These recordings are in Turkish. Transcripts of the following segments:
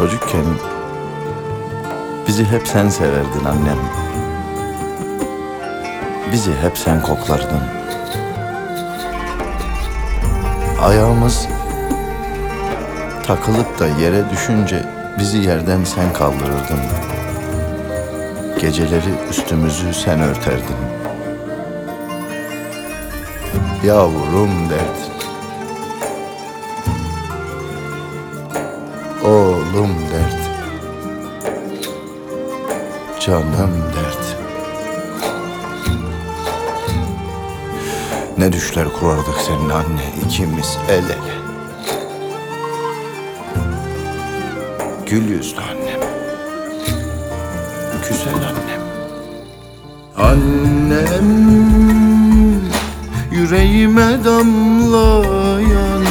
Çocukken bizi hep sen severdin annem. Bizi hep sen koklardın. Ayağımız takılıp da yere düşünce bizi yerden sen kaldırırdın. Geceleri üstümüzü sen örterdin. Yavrum derdin. Oğlum dert. Canım dert. Ne düşler kurardık senin anne ikimiz el ele. Gül yüzlü annem. Güzel annem. Annem Yüreğime damlayan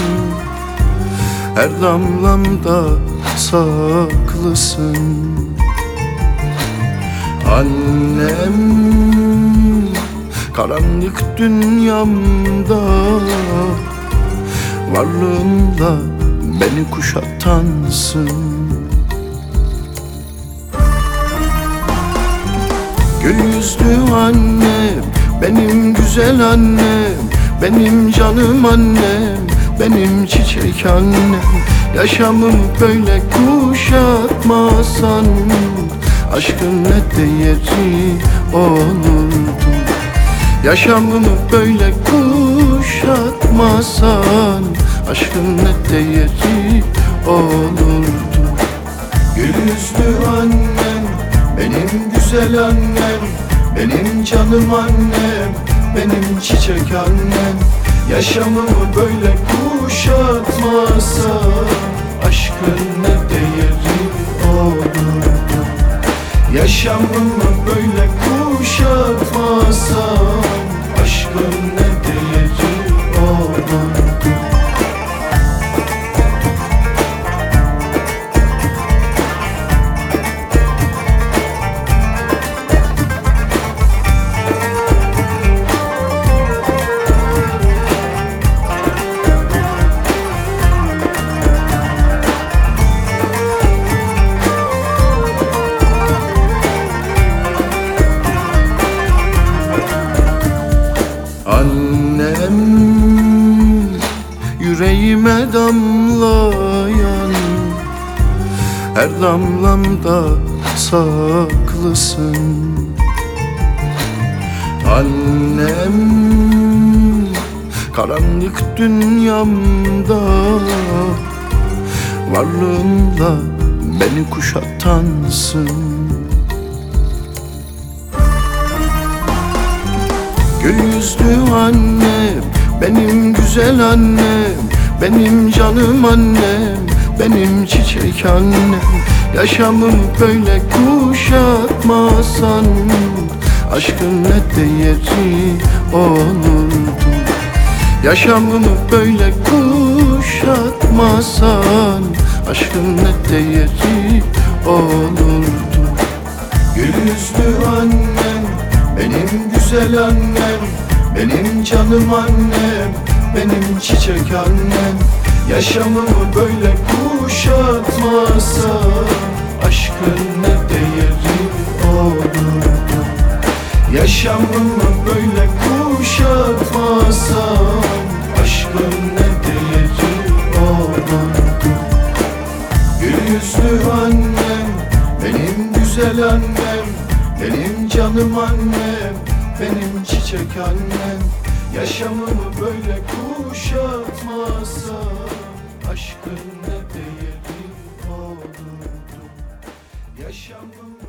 her damlamda saklısın Annem Karanlık dünyamda Varlığınla beni kuşatansın. Gül yüzlü annem, benim güzel annem, benim canım annem, benim çiçek annem. Yaşamımı böyle kuşatmasan, aşkın ne değeri olurdu. Yaşamımı böyle kuşatmasan, aşkın ne değeri olurdu. Gül yüzlü annem, benim güzel annem, benim canım annem, benim çiçek annem. Yaşamımı böyle kuşatmasa, aşkın ne değeri olurdu. Yaşamımı böyle kuşatmasa, damlayan her damlamda saklısın. Annem karanlık dünyamda varlığınla beni kuşatansın. Gül yüzlü annem, benim güzel annem, benim canım annem, benim çiçek annem. Yaşamımı böyle kuşatmasan, aşkın ne değeri olurdu. Yaşamımı böyle kuşatmasan, aşkın ne değeri olurdu. Gül yüzlü annem, benim güzel annem, benim canım annem, benim çiçek annem. Yaşamımı böyle kuşatmasa, aşkın ne değeri olurdu. Yaşamımı böyle kuşatmasa, aşkın ne değeri olurdu. Gül yüzlü annem, benim güzel annem, benim canım annem, benim çiçek annem. Yaşamımı böyle kuşatmasa, aşkın ne değeri olurdu. Yaşamımı